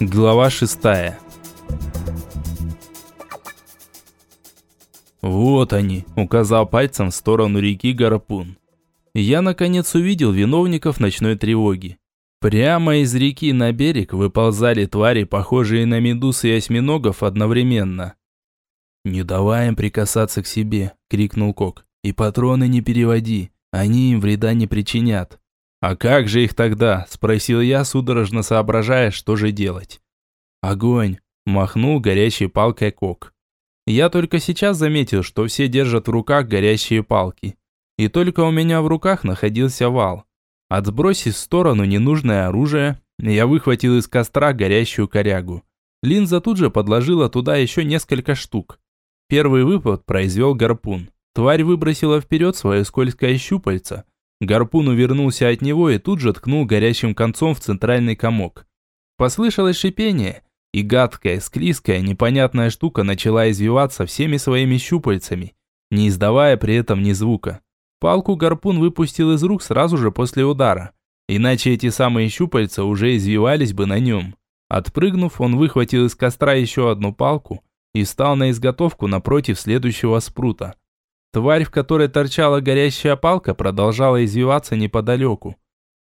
Глава шестая. «Вот они», – указал пальцем в сторону реки Гарпун. Я, наконец, увидел виновников ночной тревоги. Прямо из реки на берег выползали твари, похожие на медуз и осьминогов одновременно. «Не давай им прикасаться к себе», – крикнул Кок. «И патроны не переводи, они им вреда не причинят». «А как же их тогда?» – спросил я, судорожно соображая, что же делать. «Огонь!» – махнул горящей палкой Кок. Я только сейчас заметил, что все держат в руках горящие палки. И только у меня в руках находился вал. Отбросив в сторону ненужное оружие, я выхватил из костра горящую корягу. Линза тут же подложила туда еще несколько штук. Первый выпад произвел гарпун. Тварь выбросила вперед свое скользкое щупальце – Гарпун увернулся от него и тут же ткнул горящим концом в центральный комок. Послышалось шипение, и гадкая, склизкая, непонятная штука начала извиваться всеми своими щупальцами, не издавая при этом ни звука. Палку гарпун выпустил из рук сразу же после удара, иначе эти самые щупальца уже извивались бы на нем. Отпрыгнув, он выхватил из костра еще одну палку и встал на изготовку напротив следующего спрута. Тварь, в которой торчала горящая палка, продолжала извиваться неподалеку.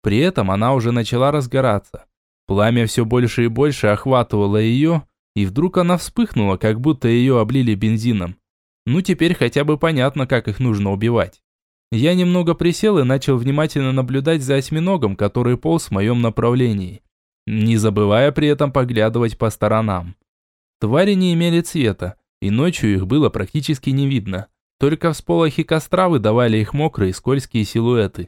При этом она уже начала разгораться. Пламя все больше и больше охватывало ее, и вдруг она вспыхнула, как будто ее облили бензином. Ну теперь хотя бы понятно, как их нужно убивать. Я немного присел и начал внимательно наблюдать за осьминогом, который полз в моем направлении, не забывая при этом поглядывать по сторонам. Твари не имели цвета, и ночью их было практически не видно. Только всполохи костра выдавали их мокрые скользкие силуэты.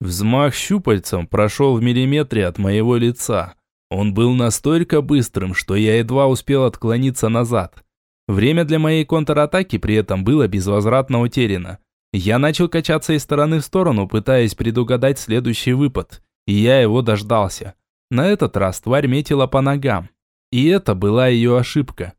Взмах щупальцем прошел в миллиметре от моего лица. Он был настолько быстрым, что я едва успел отклониться назад. Время для моей контратаки при этом было безвозвратно утеряно. Я начал качаться из стороны в сторону, пытаясь предугадать следующий выпад. И я его дождался. На этот раз тварь метила по ногам. И это была ее ошибка.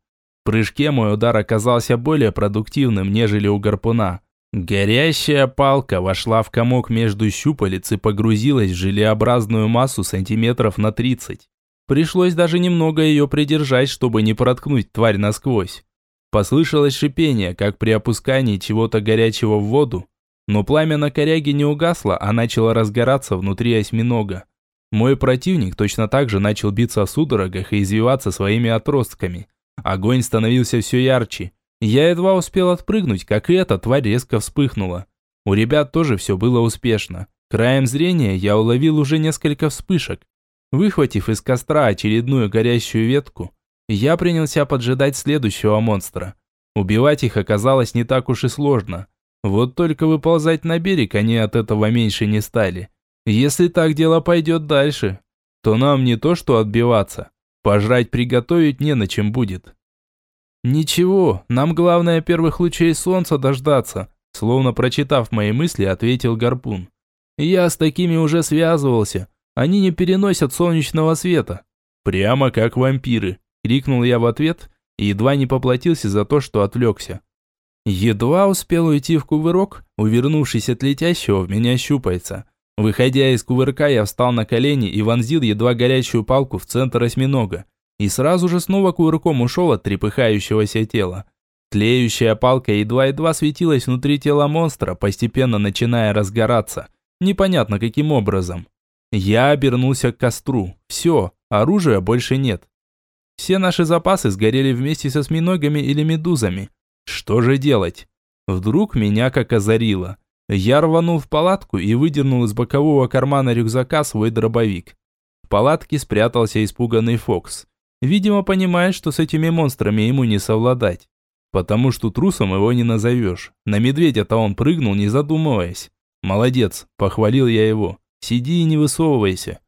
Прыжке мой удар оказался более продуктивным, нежели у гарпуна. Горящая палка вошла в комок между щупалец и погрузилась в желеобразную массу сантиметров на 30. Пришлось даже немного ее придержать, чтобы не проткнуть тварь насквозь. Послышалось шипение, как при опускании чего-то горячего в воду, но пламя на коряге не угасло, а начало разгораться внутри осьминога. Мой противник точно так же начал биться в судорогах и извиваться своими отростками. Огонь становился все ярче. Я едва успел отпрыгнуть, как и эта тварь резко вспыхнула. У ребят тоже все было успешно. Краем зрения я уловил уже несколько вспышек. Выхватив из костра очередную горящую ветку, я принялся поджидать следующего монстра. Убивать их оказалось не так уж и сложно. Вот только выползать на берег они от этого меньше не стали. Если так дело пойдет дальше, то нам не то что отбиваться, Пожрать приготовить не на чем будет. Ничего, нам главное первых лучей солнца дождаться, словно прочитав мои мысли, ответил Гарпун. Я с такими уже связывался. Они не переносят солнечного света. Прямо как вампиры, крикнул я в ответ и едва не поплатился за то, что отвлекся. Едва успел уйти в кувырок, увернувшись от летящего в меня щупальца. Выходя из кувырка, я встал на колени и вонзил едва горячую палку в центр осьминога. И сразу же снова кувырком ушел от трепыхающегося тела. Тлеющая палка едва-едва светилась внутри тела монстра, постепенно начиная разгораться. Непонятно каким образом. Я обернулся к костру. Все, оружия больше нет. Все наши запасы сгорели вместе со осьминогами или медузами. Что же делать? Вдруг меня как озарило. Я рванул в палатку и выдернул из бокового кармана рюкзака свой дробовик. В палатке спрятался испуганный Фокс. Видимо, понимает, что с этими монстрами ему не совладать. Потому что трусом его не назовешь. На медведя-то он прыгнул, не задумываясь. «Молодец», – похвалил я его. «Сиди и не высовывайся».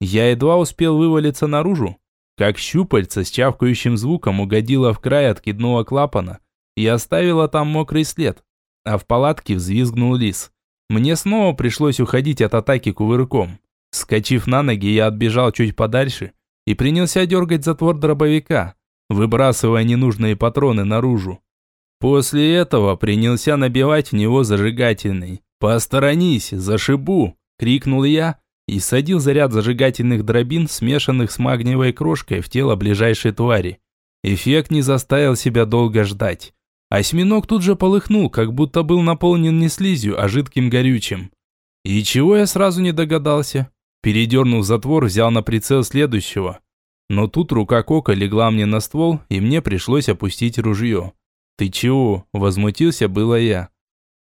Я едва успел вывалиться наружу, как щупальце с чавкающим звуком угодило в край откидного клапана и оставило там мокрый след а в палатке взвизгнул лис. Мне снова пришлось уходить от атаки кувырком. Скочив на ноги, я отбежал чуть подальше и принялся дергать затвор дробовика, выбрасывая ненужные патроны наружу. После этого принялся набивать в него зажигательный. «Посторонись, зашибу!» – крикнул я и садил заряд зажигательных дробин, смешанных с магниевой крошкой в тело ближайшей твари. Эффект не заставил себя долго ждать. Осьминог тут же полыхнул, как будто был наполнен не слизью, а жидким горючим. И чего я сразу не догадался? Передернув затвор, взял на прицел следующего. Но тут рука Кока легла мне на ствол, и мне пришлось опустить ружье. «Ты чего?» – возмутился было я.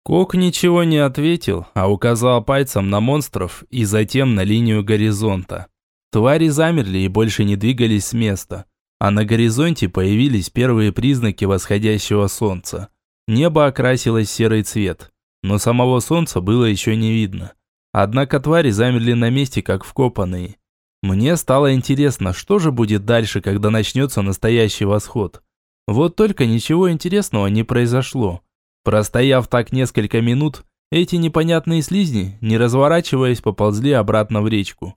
Кок ничего не ответил, а указал пальцем на монстров и затем на линию горизонта. Твари замерли и больше не двигались с места. А на горизонте появились первые признаки восходящего солнца. Небо окрасилось в серый цвет, но самого солнца было еще не видно. Однако твари замерли на месте, как вкопанные. Мне стало интересно, что же будет дальше, когда начнется настоящий восход. Вот только ничего интересного не произошло. Простояв так несколько минут, эти непонятные слизни, не разворачиваясь, поползли обратно в речку.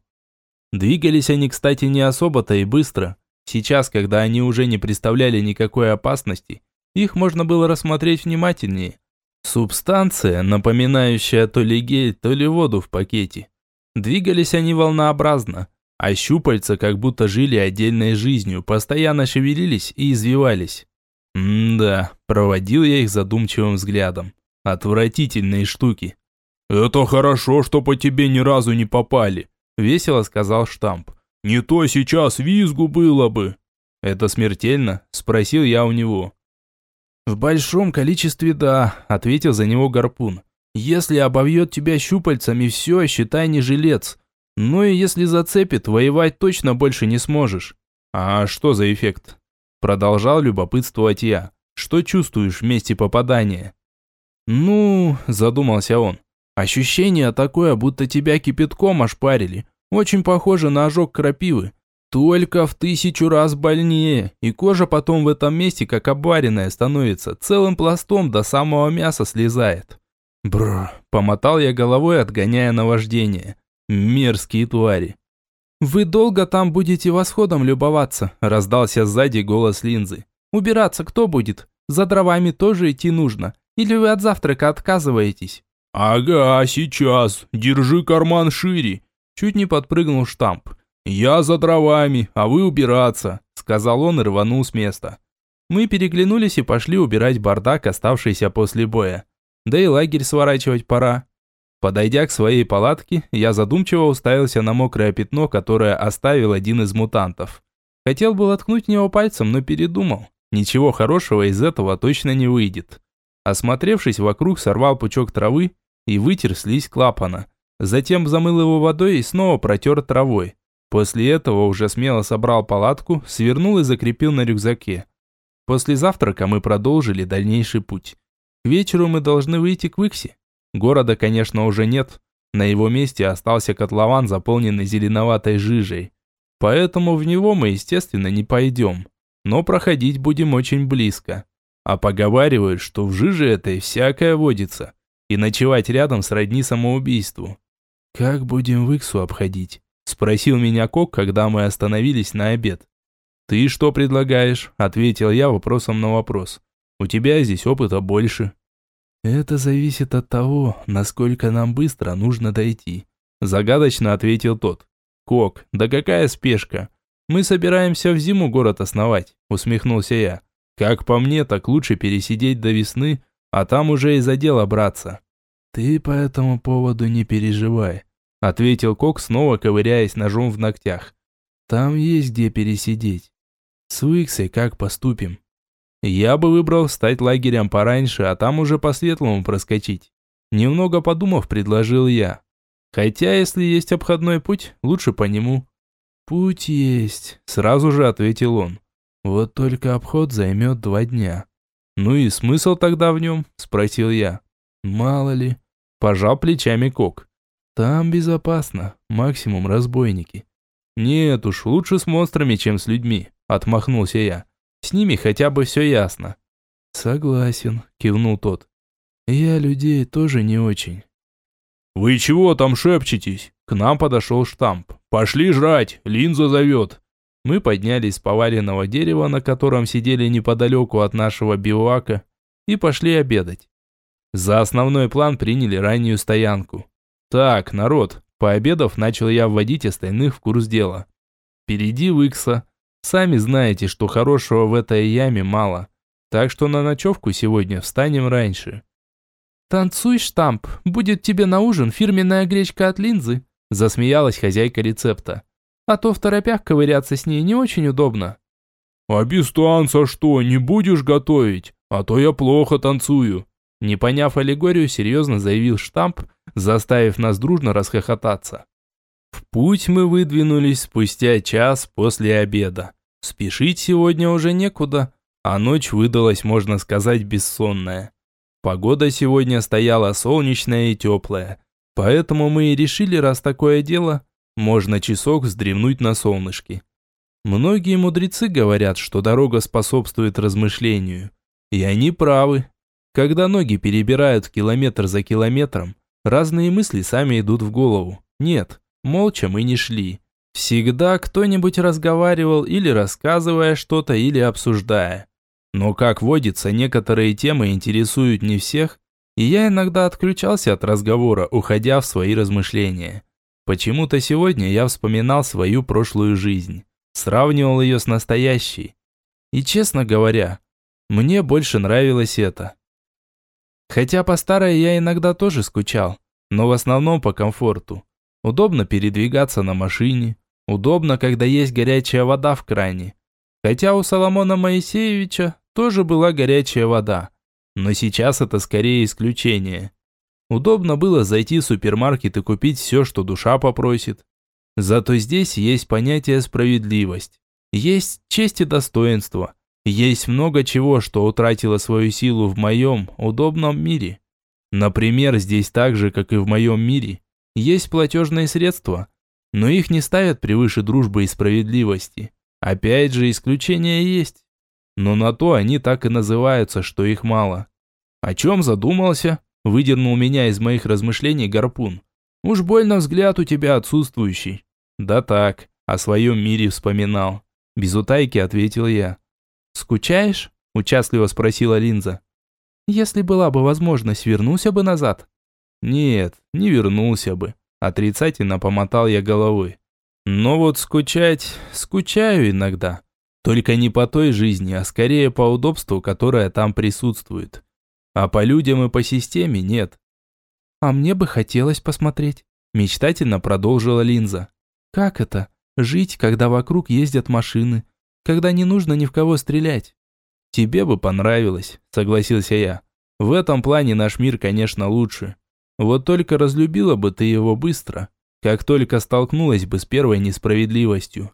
Двигались они, кстати, не особо-то и быстро. Сейчас, когда они уже не представляли никакой опасности, их можно было рассмотреть внимательнее. Субстанция, напоминающая то ли гель, то ли воду в пакете. Двигались они волнообразно, а щупальца как будто жили отдельной жизнью, постоянно шевелились и извивались. М-да, проводил я их задумчивым взглядом. Отвратительные штуки. «Это хорошо, что по тебе ни разу не попали», – весело сказал Штамп. «Не то сейчас визгу было бы». «Это смертельно?» – спросил я у него. «В большом количестве да», – ответил за него Гарпун. «Если обовьет тебя щупальцами, все, считай не жилец. Ну и если зацепит, воевать точно больше не сможешь». «А что за эффект?» Продолжал любопытствовать я. Что чувствуешь в месте попадания? Ну, задумался он. Ощущение такое, будто тебя кипятком ошпарили. Очень похоже на ожог крапивы. Только в тысячу раз больнее, и кожа потом в этом месте как обваренная становится, целым пластом до самого мяса слезает. Бррр, помотал я головой, отгоняя наваждение. Мерзкие твари. «Вы долго там будете восходом любоваться?» – раздался сзади голос Линзы. «Убираться кто будет? За дровами тоже идти нужно. Или вы от завтрака отказываетесь?» «Ага, сейчас. Держи карман шире!» Чуть не подпрыгнул штамп. «Я за дровами, а вы убираться!» – сказал он и рванул с места. Мы переглянулись и пошли убирать бардак, оставшийся после боя. Да и лагерь сворачивать пора. Подойдя к своей палатке, я задумчиво уставился на мокрое пятно, которое оставил один из мутантов. Хотел было ткнуть в него пальцем, но передумал. Ничего хорошего из этого точно не выйдет. Осмотревшись вокруг, сорвал пучок травы и вытер слизь клапана. Затем замыл его водой и снова протер травой. После этого уже смело собрал палатку, свернул и закрепил на рюкзаке. После завтрака мы продолжили дальнейший путь. К вечеру мы должны выйти к Выксе. Города, конечно, уже нет. На его месте остался котлован, заполненный зеленоватой жижей. Поэтому в него мы, естественно, не пойдем. Но проходить будем очень близко. А поговаривают, что в жиже этой всякое водится. И ночевать рядом сродни самоубийству. «Как будем в Иксу обходить?» Спросил меня Кок, когда мы остановились на обед. «Ты что предлагаешь?» Ответил я вопросом на вопрос. «У тебя здесь опыта больше». «Это зависит от того, насколько нам быстро нужно дойти», загадочно ответил тот. «Кок, да какая спешка? Мы собираемся в зиму город основать», усмехнулся я. «Как по мне, так лучше пересидеть до весны, а там уже и за дело браться». «Ты по этому поводу не переживай», ответил Кок, снова ковыряясь ножом в ногтях. «Там есть где пересидеть. С Уиксой как поступим?» Я бы выбрал стать лагерем пораньше, а там уже по-светлому проскочить. Немного подумав, предложил я. Хотя, если есть обходной путь, лучше по нему. Путь есть, сразу же ответил он. Вот только обход займет два дня. Ну и смысл тогда в нем? Спросил я. Мало ли. Пожал плечами Кок. Там безопасно, максимум разбойники. Нет уж, лучше с монстрами, чем с людьми, отмахнулся я. С ними хотя бы все ясно». «Согласен», – кивнул тот. «Я людей тоже не очень». «Вы чего там шепчетесь?» К нам подошел штамп. «Пошли жрать, линза зовет». Мы поднялись с поваленного дерева, на котором сидели неподалеку от нашего бивака, и пошли обедать. За основной план приняли раннюю стоянку. «Так, народ, Пообедав, начал я вводить остальных в курс дела. Впереди Выкса. Сами знаете, что хорошего в этой яме мало. Так что на ночевку сегодня встанем раньше. «Танцуй, штамп, будет тебе на ужин фирменная гречка от линзы», засмеялась хозяйка рецепта. «А то в торопях ковыряться с ней не очень удобно». «А без танца что, не будешь готовить? А то я плохо танцую». Не поняв аллегорию, серьезно заявил штамп, заставив нас дружно расхохотаться. В путь мы выдвинулись спустя час после обеда. Спешить сегодня уже некуда, а ночь выдалась, можно сказать, бессонная. Погода сегодня стояла солнечная и теплая, поэтому мы и решили, раз такое дело, можно часок вздремнуть на солнышке. Многие мудрецы говорят, что дорога способствует размышлению. И они правы. Когда ноги перебирают километр за километром, разные мысли сами идут в голову. Нет, молча мы не шли. Всегда кто-нибудь разговаривал или рассказывая что-то, или обсуждая. Но, как водится, некоторые темы интересуют не всех, и я иногда отключался от разговора, уходя в свои размышления. Почему-то сегодня я вспоминал свою прошлую жизнь, сравнивал ее с настоящей. И, честно говоря, мне больше нравилось это. Хотя по старой я иногда тоже скучал, но в основном по комфорту. Удобно передвигаться на машине, удобно, когда есть горячая вода в кране. Хотя у Соломона Моисеевича тоже была горячая вода. Но сейчас это скорее исключение. Удобно было зайти в супермаркет и купить все, что душа попросит. Зато здесь есть понятие справедливость. Есть честь и достоинство. Есть много чего, что утратило свою силу в моем удобном мире. Например, здесь так же, как и в моем мире, есть платежные средства, но их не ставят превыше дружбы и справедливости. Опять же, исключения есть. Но на то они так и называются, что их мало. О чем задумался? Выдернул меня из моих размышлений гарпун. Уж больно взгляд у тебя отсутствующий. Да так, о своем мире вспоминал. Без утайки ответил я. Скучаешь? Участливо спросила Линза. Если была бы возможность, вернулся бы назад. Нет, не вернулся бы. Отрицательно помотал я головой. Но вот скучать, скучаю иногда. Только не по той жизни, а скорее по удобству, которое там присутствует. А по людям и по системе нет. А мне бы хотелось посмотреть, мечтательно продолжила Линза. Как это? Жить, когда вокруг ездят машины, когда не нужно ни в кого стрелять. Тебе бы понравилось, согласился я. В этом плане наш мир, конечно, лучше. Вот только разлюбила бы ты его быстро, как только столкнулась бы с первой несправедливостью.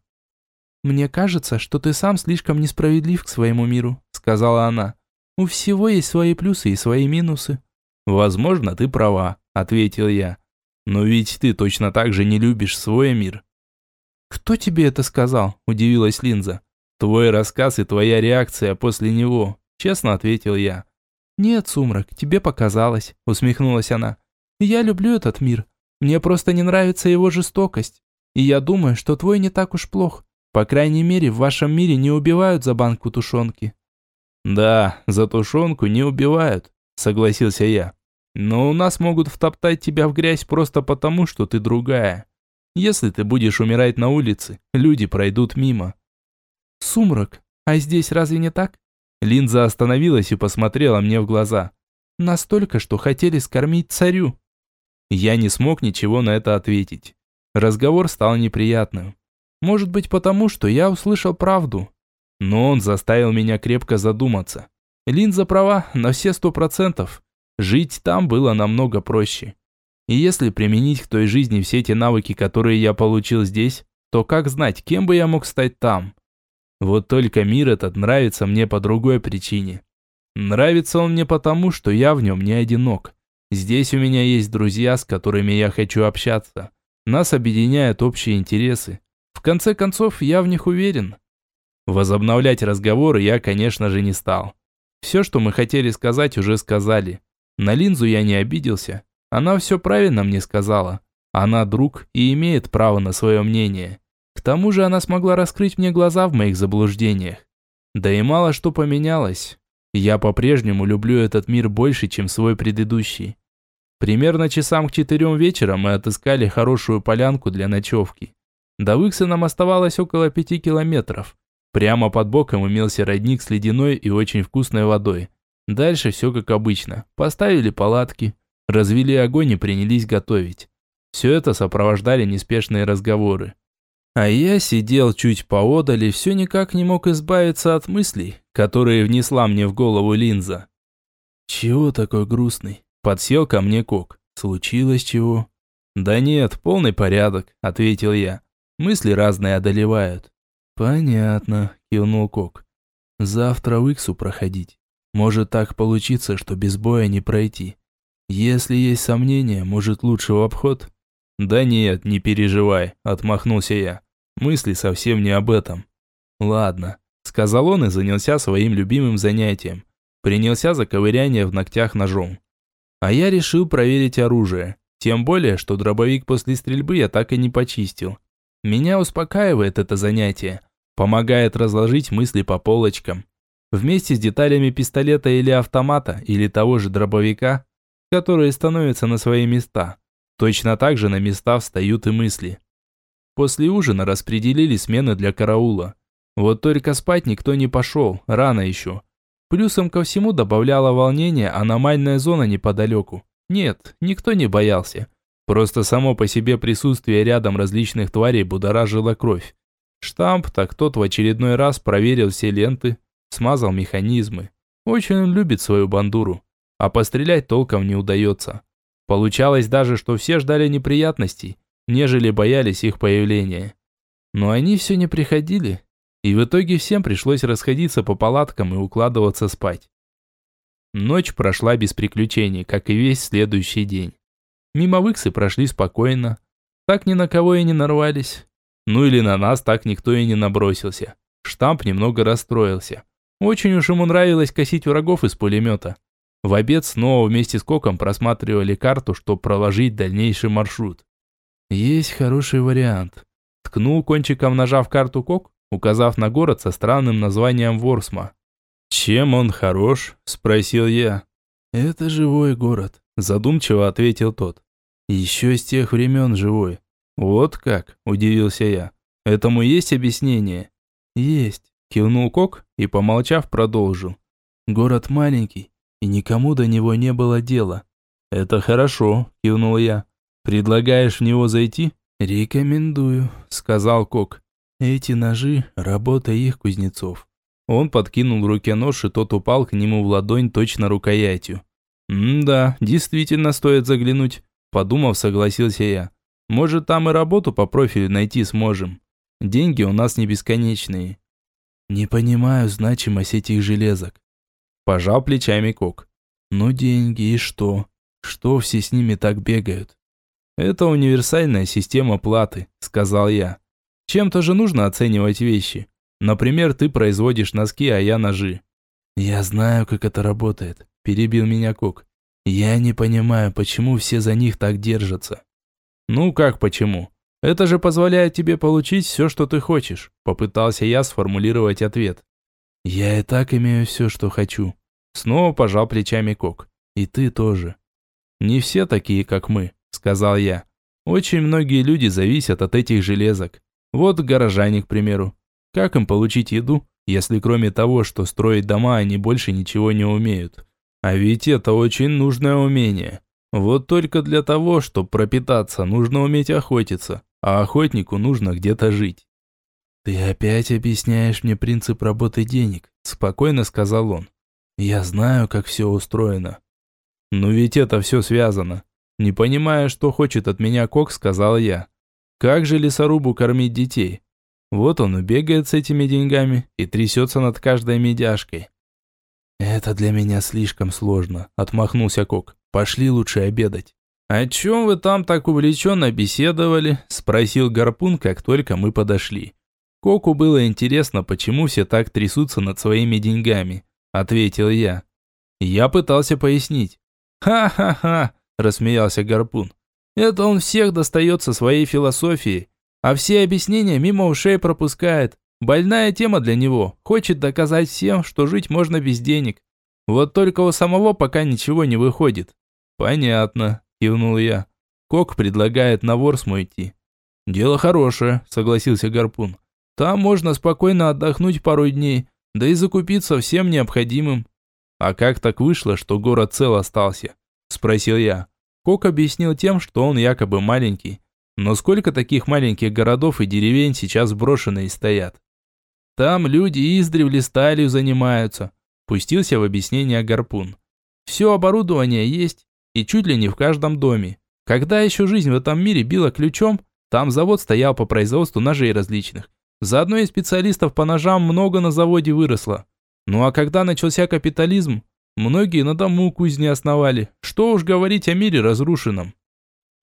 «Мне кажется, что ты сам слишком несправедлив к своему миру», сказала она. «У всего есть свои плюсы и свои минусы». «Возможно, ты права», ответил я. «Но ведь ты точно так же не любишь свой мир». «Кто тебе это сказал?» удивилась Линза. «Твой рассказ и твоя реакция после него», честно ответил я. «Нет, Сумрак, тебе показалось», усмехнулась она. Я люблю этот мир. Мне просто не нравится его жестокость. И я думаю, что твой не так уж плох. По крайней мере, в вашем мире не убивают за банку тушенки». «Да, за тушенку не убивают», — согласился я. «Но у нас могут втоптать тебя в грязь просто потому, что ты другая. Если ты будешь умирать на улице, люди пройдут мимо». «Сумрак, а здесь разве не так?» Линза остановилась и посмотрела мне в глаза. «Настолько, что хотели скормить царю». Я не смог ничего на это ответить. Разговор стал неприятным. Может быть потому, что я услышал правду. Но он заставил меня крепко задуматься. Линза права на все сто процентов. Жить там было намного проще. И если применить к той жизни все те навыки, которые я получил здесь, то как знать, кем бы я мог стать там? Вот только мир этот нравится мне по другой причине. Нравится он мне потому, что я в нем не одинок. Здесь у меня есть друзья, с которыми я хочу общаться. Нас объединяют общие интересы. В конце концов, я в них уверен. Возобновлять разговоры я, конечно же, не стал. Все, что мы хотели сказать, уже сказали. На линзу я не обиделся. Она все правильно мне сказала. Она друг и имеет право на свое мнение. Тому же она смогла раскрыть мне глаза в моих заблуждениях. Да и мало что поменялось. Я по-прежнему люблю этот мир больше, чем свой предыдущий. Примерно часам к четырем вечера мы отыскали хорошую полянку для ночевки. До Выкса нам оставалось около пяти километров. Прямо под боком имелся родник с ледяной и очень вкусной водой. Дальше все как обычно. Поставили палатки, развели огонь и принялись готовить. Все это сопровождали неспешные разговоры. А я сидел чуть поодаль и все никак не мог избавиться от мыслей, которые внесла мне в голову линза. «Чего такой грустный?» Подсел ко мне Кок. «Случилось чего?» «Да нет, полный порядок», — ответил я. «Мысли разные одолевают». «Понятно», — кивнул Кок. «Завтра в Иксу проходить. Может так получиться, что без боя не пройти. Если есть сомнения, может лучше в обход?» «Да нет, не переживай», – отмахнулся я. «Мысли совсем не об этом». «Ладно», – сказал он и занялся своим любимым занятием. Принялся за ковыряние в ногтях ножом. А я решил проверить оружие. Тем более, что дробовик после стрельбы я так и не почистил. Меня успокаивает это занятие. Помогает разложить мысли по полочкам. Вместе с деталями пистолета или автомата, или того же дробовика, которые становятся на свои места. Точно так же на места встают и мысли. После ужина распределили смены для караула. Вот только спать никто не пошел, рано еще. Плюсом ко всему добавляло волнение аномальная зона неподалеку. Нет, никто не боялся. Просто само по себе присутствие рядом различных тварей будоражило кровь. Штамп так тот в очередной раз проверил все ленты, смазал механизмы. Очень он любит свою бандуру. А пострелять толком не удается. Получалось даже, что все ждали неприятностей, нежели боялись их появления. Но они все не приходили, и в итоге всем пришлось расходиться по палаткам и укладываться спать. Ночь прошла без приключений, как и весь следующий день. Мимо выксы прошли спокойно, так ни на кого и не нарвались. Ну или на нас так никто и не набросился. Штамп немного расстроился. Очень уж ему нравилось косить врагов из пулемета. В обед снова вместе с Коком просматривали карту, чтобы проложить дальнейший маршрут. Есть хороший вариант. Ткнул кончиком ножа в карту Кок, указав на город со странным названием Ворсма. «Чем он хорош?» – спросил я. «Это живой город», – задумчиво ответил тот. «Еще с тех времен живой». «Вот как?» – удивился я. «Этому есть объяснение?» «Есть», – кивнул Кок и, помолчав, продолжил. «Город маленький, и никому до него не было дела. «Это хорошо», – кивнул я. «Предлагаешь в него зайти?» «Рекомендую», – сказал Кок. «Эти ножи – работа их кузнецов». Он подкинул в руке нож, и тот упал к нему в ладонь точно рукоятью. «М-да, действительно стоит заглянуть», – подумав, согласился я. «Может, там и работу по профилю найти сможем. Деньги у нас не бесконечные». «Не понимаю значимость этих железок», Пожал плечами Кок. Ну деньги и что? Что все с ними так бегают? Это универсальная система платы, сказал я. Чем-то же нужно оценивать вещи. Например, ты производишь носки, а я ножи. Я знаю, как это работает, перебил меня Кок. Я не понимаю, почему все за них так держатся. Ну как почему? Это же позволяет тебе получить все, что ты хочешь, попытался я сформулировать ответ. «Я и так имею все, что хочу». Снова пожал плечами Кок. «И ты тоже». «Не все такие, как мы», — сказал я. «Очень многие люди зависят от этих железок. Вот горожане, к примеру. Как им получить еду, если кроме того, что строить дома, они больше ничего не умеют? А ведь это очень нужное умение. Вот только для того, чтобы пропитаться, нужно уметь охотиться, а охотнику нужно где-то жить. «Ты опять объясняешь мне принцип работы денег», – спокойно сказал он. «Я знаю, как все устроено». «Ну ведь это все связано. Не понимая, что хочет от меня Кок, сказал я. Как же лесорубу кормить детей? Вот он и бегает с этими деньгами и трясется над каждой медяшкой». «Это для меня слишком сложно», – отмахнулся Кок. «Пошли лучше обедать». «О чем вы там так увлеченно беседовали?» – спросил Гарпун, как только мы подошли. Коку было интересно, почему все так трясутся над своими деньгами, ответил я. Я пытался пояснить. Ха-ха-ха, рассмеялся Гарпун. Это он всех достает со своей философией, а все объяснения мимо ушей пропускает. Больная тема для него. Хочет доказать всем, что жить можно без денег. Вот только у самого пока ничего не выходит. Понятно, кивнул я. Кок предлагает на Ворсму идти. Дело хорошее, согласился Гарпун. Там можно спокойно отдохнуть пару дней, да и закупиться всем необходимым. А как так вышло, что город цел остался? Спросил я. Кок объяснил тем, что он якобы маленький. Но сколько таких маленьких городов и деревень сейчас брошенные стоят? Там люди издревле сталью занимаются. Пустился в объяснение Гарпун. Все оборудование есть, и чуть ли не в каждом доме. Когда еще жизнь в этом мире била ключом, там завод стоял по производству ножей различных. Заодно и специалистов по ножам много на заводе выросло. Ну а когда начался капитализм, многие на дому кузни основали. Что уж говорить о мире разрушенном.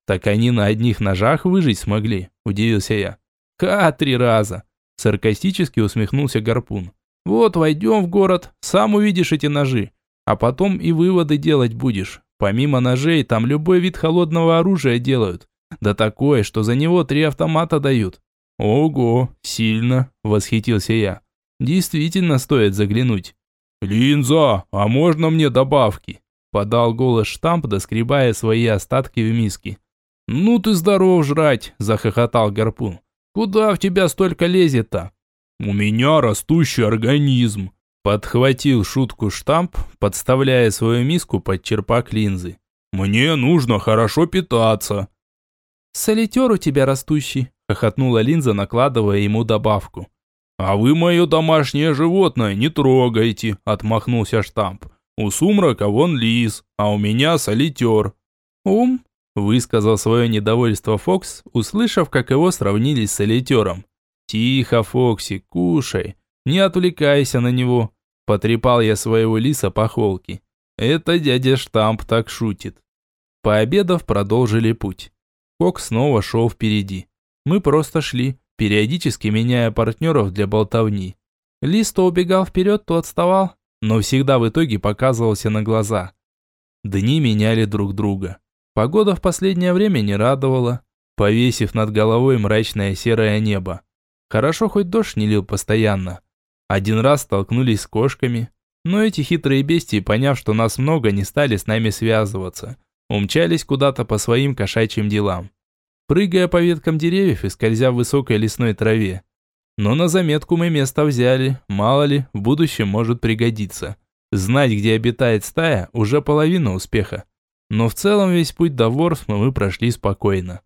Так они на одних ножах выжить смогли, удивился я. Ка три раза. Саркастически усмехнулся Гарпун. Вот войдем в город, сам увидишь эти ножи. А потом и выводы делать будешь. Помимо ножей, там любой вид холодного оружия делают. Да такое, что за него три автомата дают. «Ого, сильно!» – восхитился я. «Действительно стоит заглянуть». «Линза, а можно мне добавки?» – подал голос штамп, доскребая свои остатки в миске. «Ну ты здоров жрать!» – захохотал Гарпун. «Куда в тебя столько лезет-то?» «У меня растущий организм!» – подхватил шутку штамп, подставляя свою миску под черпак линзы. «Мне нужно хорошо питаться!» «Солитер у тебя растущий!» Хохотнула Линза, накладывая ему добавку. «А вы мое домашнее животное не трогайте», – отмахнулся штамп. «У сумрака вон лис, а у меня солитер». «Ум?» – высказал свое недовольство Фокс, услышав, как его сравнили с солитером. «Тихо, Фокси, кушай, не отвлекайся на него», – потрепал я своего лиса по холке. «Это дядя штамп так шутит». Пообедав, продолжили путь. Фокс снова шел впереди. Мы просто шли, периодически меняя партнеров для болтовни. Лис то убегал вперед, то отставал, но всегда в итоге показывался на глаза. Дни меняли друг друга. Погода в последнее время не радовала, повесив над головой мрачное серое небо. Хорошо хоть дождь не лил постоянно. Один раз столкнулись с кошками, но эти хитрые бестии, поняв, что нас много, не стали с нами связываться. Умчались куда-то по своим кошачьим делам прыгая по веткам деревьев и скользя в высокой лесной траве. Но на заметку мы место взяли, мало ли, в будущем может пригодиться. Знать, где обитает стая, уже половина успеха. Но в целом весь путь до Ворсма мы прошли спокойно.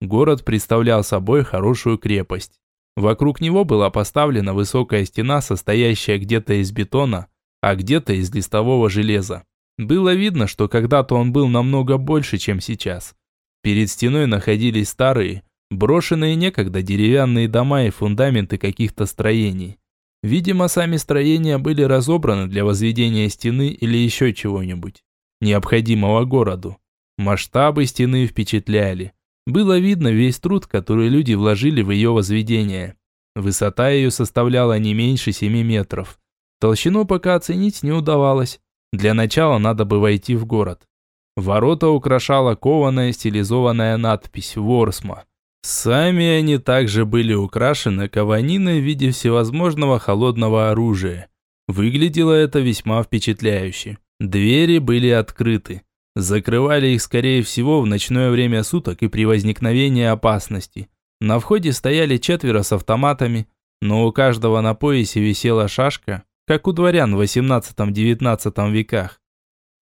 Город представлял собой хорошую крепость. Вокруг него была поставлена высокая стена, состоящая где-то из бетона, а где-то из листового железа. Было видно, что когда-то он был намного больше, чем сейчас. Перед стеной находились старые, брошенные некогда деревянные дома и фундаменты каких-то строений. Видимо, сами строения были разобраны для возведения стены или еще чего-нибудь, необходимого городу. Масштабы стены впечатляли. Было видно весь труд, который люди вложили в ее возведение. Высота ее составляла не меньше 7 метров. Толщину пока оценить не удавалось. Для начала надо бы войти в город. Ворота украшала кованая стилизованная надпись «Ворсма». Сами они также были украшены кованиной в виде всевозможного холодного оружия. Выглядело это весьма впечатляюще. Двери были открыты. Закрывали их, скорее всего, в ночное время суток и при возникновении опасности. На входе стояли четверо с автоматами, но у каждого на поясе висела шашка, как у дворян в 18-19 веках.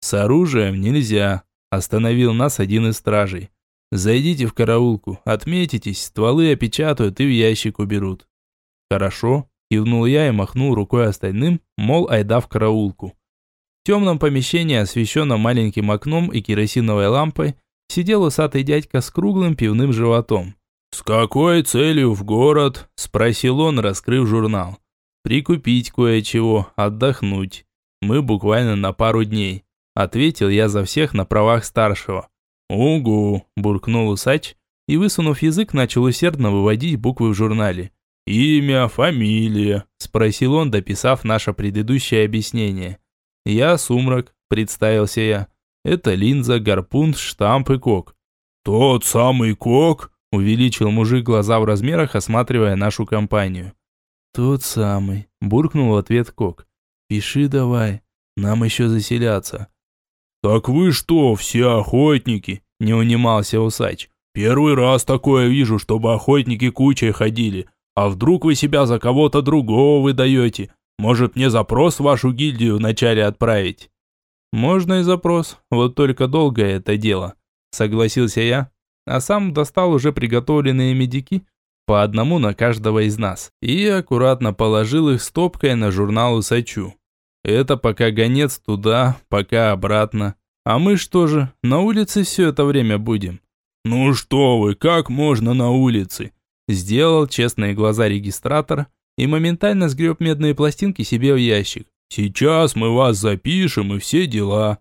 «С оружием нельзя», – остановил нас один из стражей. «Зайдите в караулку, отметитесь, стволы опечатают и в ящик уберут». «Хорошо», – кивнул я и махнул рукой остальным, мол, айда в караулку. В темном помещении, освещенном маленьким окном и керосиновой лампой, сидел усатый дядька с круглым пивным животом. «С какой целью в город?» – спросил он, раскрыв журнал. «Прикупить кое-чего, отдохнуть. Мы буквально на пару дней. Ответил я за всех на правах старшего. «Угу», – буркнул усач и, высунув язык, начал усердно выводить буквы в журнале. «Имя, фамилия?» – спросил он, дописав наше предыдущее объяснение. «Я Сумрак», – представился я. «Это линза, гарпун, штамп и кок». «Тот самый кок?» – увеличил мужик глаза в размерах, осматривая нашу компанию. «Тот самый», – буркнул в ответ кок. «Пиши давай, нам еще заселяться». «Так вы что, все охотники?» не унимался усач. «Первый раз такое вижу, чтобы охотники кучей ходили. А вдруг вы себя за кого-то другого выдаете? Может, мне запрос в вашу гильдию вначале отправить?» «Можно и запрос, вот только долгое это дело», – согласился я, а сам достал уже приготовленные медики, по одному на каждого из нас, и аккуратно положил их стопкой на журнал Усачу. Это пока гонец туда, пока обратно. А мы что же, на улице все это время будем? Ну что вы, как можно на улице? Сделал честные глаза регистратор и моментально сгреб медные пластинки себе в ящик. Сейчас мы вас запишем и все дела.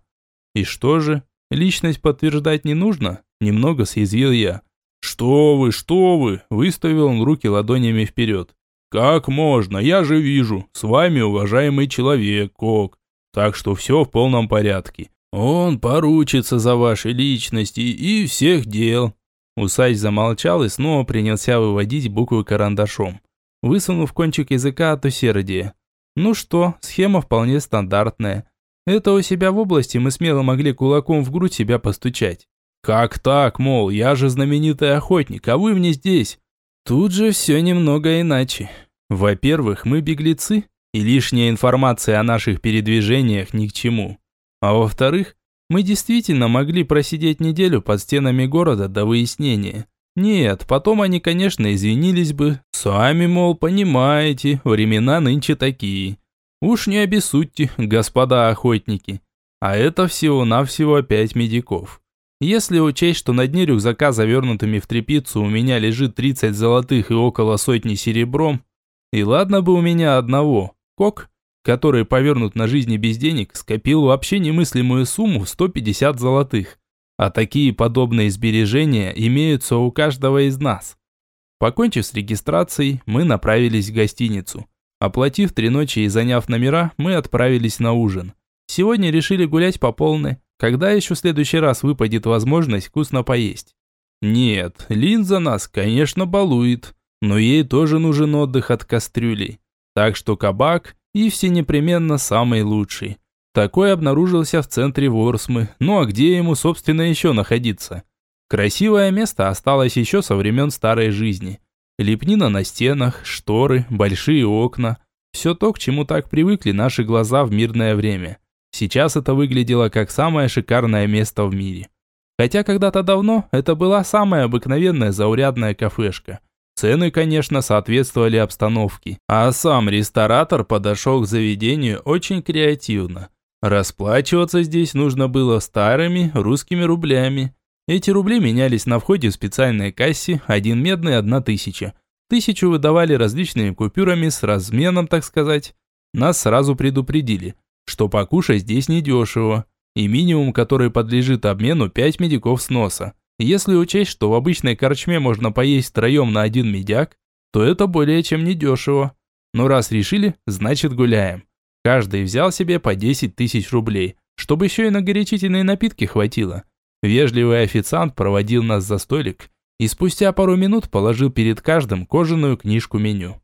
И что же, личность подтверждать не нужно? Немного съязвил я. «Что вы, что вы!» – выставил он руки ладонями вперед. «Как можно? Я же вижу, с вами уважаемый человек, Кок. Так что все в полном порядке. Он поручится за ваши личности и всех дел». Усач замолчал и снова принялся выводить буквы карандашом, высунув кончик языка от усердия. Ну что, схема вполне стандартная. Это у себя в области мы смело могли кулаком в грудь себя постучать. Как так, мол, я же знаменитый охотник, а вы мне здесь? Тут же все немного иначе. Во-первых, мы беглецы, и лишняя информация о наших передвижениях ни к чему. А во-вторых, мы действительно могли просидеть неделю под стенами города до выяснения. Нет, потом они, конечно, извинились бы. Сами, мол, понимаете, времена нынче такие. Уж не обессудьте, господа охотники. А это всего-навсего пять медиков. Если учесть, что на дне рюкзака, завернутыми в тряпицу, у меня лежит 30 золотых и около сотни серебром, и ладно бы у меня одного, кок, который повернут на жизни без денег, скопил вообще немыслимую сумму в 150 золотых. А такие подобные сбережения имеются у каждого из нас. Покончив с регистрацией, мы направились в гостиницу. Оплатив три ночи и заняв номера, мы отправились на ужин. Сегодня решили гулять по полной. Когда еще в следующий раз выпадет возможность вкусно поесть? Нет, Линза нас, конечно, балует, но ей тоже нужен отдых от кастрюлей. Так что кабак и все непременно самый лучший. Такой обнаружился в центре Ворсмы, ну а где ему, собственно, еще находиться? Красивое место осталось еще со времен старой жизни. Лепнина на стенах, шторы, большие окна. Все то, к чему так привыкли наши глаза в мирное время. Сейчас это выглядело как самое шикарное место в мире. Хотя когда-то давно это была самая обыкновенная заурядная кафешка. Цены, конечно, соответствовали обстановке. А сам ресторатор подошел к заведению очень креативно. Расплачиваться здесь нужно было старыми русскими рублями. Эти рубли менялись на входе в специальной кассе, один медный, одна тысяча. Тысячу выдавали различными купюрами с разменом, так сказать. Нас сразу предупредили – что покушать здесь недешево, и минимум, который подлежит обмену, 5 медиков с носа. Если учесть, что в обычной корчме можно поесть втроем на один медяк, то это более чем недешево. Но раз решили, значит гуляем. Каждый взял себе по 10 тысяч рублей, чтобы еще и на горячительные напитки хватило. Вежливый официант проводил нас за столик и спустя пару минут положил перед каждым кожаную книжку меню.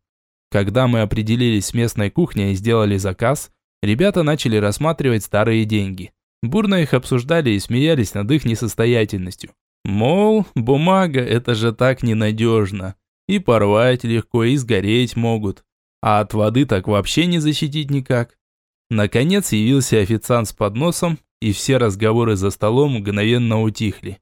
Когда мы определились с местной кухней и сделали заказ, Ребята начали рассматривать старые деньги. Бурно их обсуждали и смеялись над их несостоятельностью. Мол, бумага – это же так ненадежно. И порвать легко, и сгореть могут. А от воды так вообще не защитить никак. Наконец явился официант с подносом, и все разговоры за столом мгновенно утихли.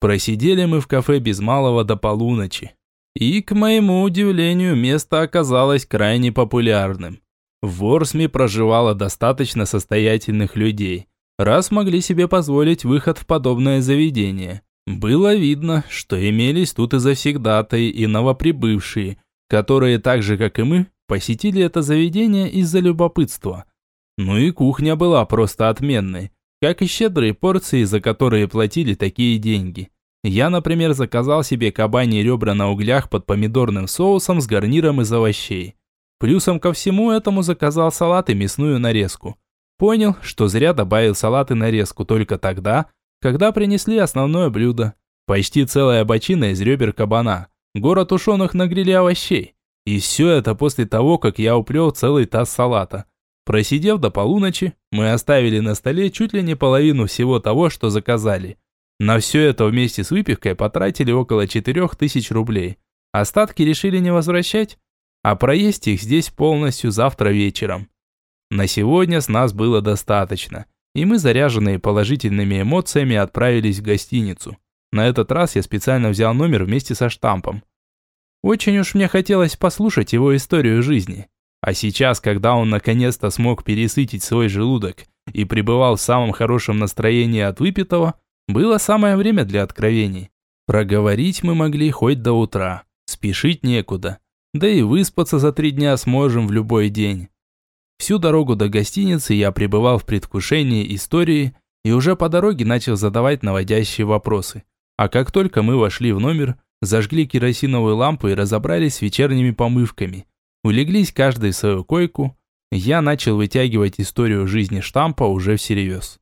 Просидели мы в кафе без малого до полуночи. И, к моему удивлению, место оказалось крайне популярным. В Ворсме проживало достаточно состоятельных людей, раз могли себе позволить выход в подобное заведение. Было видно, что имелись тут и завсегдатые, и новоприбывшие, которые так же, как и мы, посетили это заведение из-за любопытства. Ну и кухня была просто отменной, как и щедрые порции, за которые платили такие деньги. Я, например, заказал себе кабани ребра на углях под помидорным соусом с гарниром из овощей. Плюсом ко всему этому заказал салат и мясную нарезку. Понял, что зря добавил салат и нарезку только тогда, когда принесли основное блюдо. Почти целая бочина из ребер кабана, гора тушеных на гриле овощей. И все это после того, как я уплел целый таз салата. Просидев до полуночи, мы оставили на столе чуть ли не половину всего того, что заказали. На все это вместе с выпивкой потратили около 4000 рублей. Остатки решили не возвращать, а проесть их здесь полностью завтра вечером. На сегодня с нас было достаточно, и мы, заряженные положительными эмоциями, отправились в гостиницу. На этот раз я специально взял номер вместе со штампом. Очень уж мне хотелось послушать его историю жизни. А сейчас, когда он наконец-то смог пересытить свой желудок и пребывал в самом хорошем настроении от выпитого, было самое время для откровений. Проговорить мы могли хоть до утра, спешить некуда. Да и выспаться за три дня сможем в любой день. Всю дорогу до гостиницы я пребывал в предвкушении истории и уже по дороге начал задавать наводящие вопросы. А как только мы вошли в номер, зажгли керосиновую лампу и разобрались с вечерними помывками. Улеглись каждый в свою койку, я начал вытягивать историю жизни штампа уже всерьез.